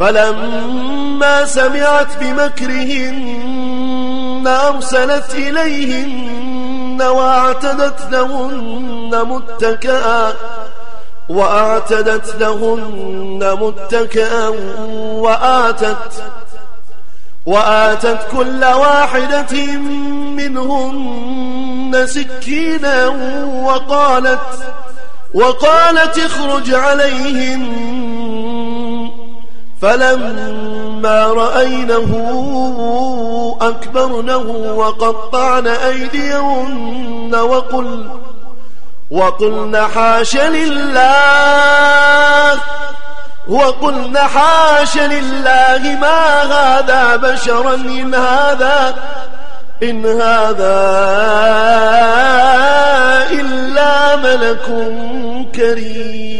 فلما سمعت بمكرهن أرسلت إليهن وأعتدت لهن متكئا وأعتدت لهن متكئا وآتت وآتت كل واحدة منهن سكينا وقالت وقالت اخرج عليهن فلما رأينه أكبرنه وقطعن أيديهن وقل وقلن حاش لله وقلن حاش لله ما هذا بشرا إن هذا إن هذا إلا ملك كريم.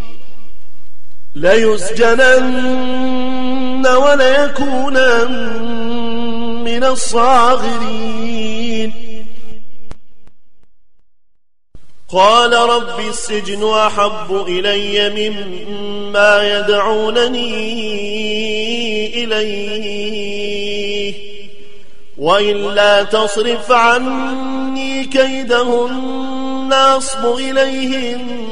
ليسجنن وليكون من الصاغرين. قال رب السجن أحب إلي مما يدعونني إليه وإلا تصرف عني كيدهن أصب إليهن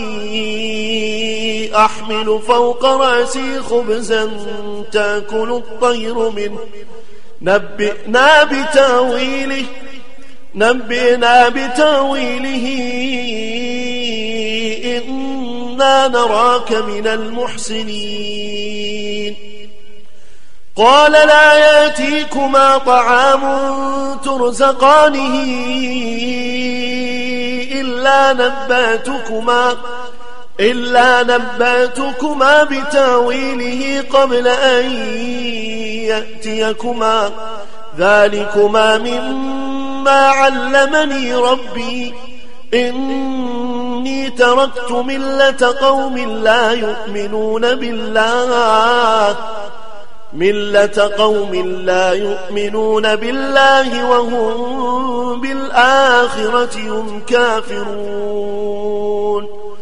أحمل فوق رأسي خبزا تأكل الطير منه. نبئنا بتأويله نبئنا بتأويله. إنا نراك من المحسنين. قال لا يأتيكما طعام ترزقانه إلا نباتكما. إلا نبأتكما بتأويله قبل أن يأتيكما. ذلكما مما علمني ربي. إني تركت ملة قوم لا يؤمنون بالله. ملة قوم لا يؤمنون بالله وهم بالآخرة هم كافرون.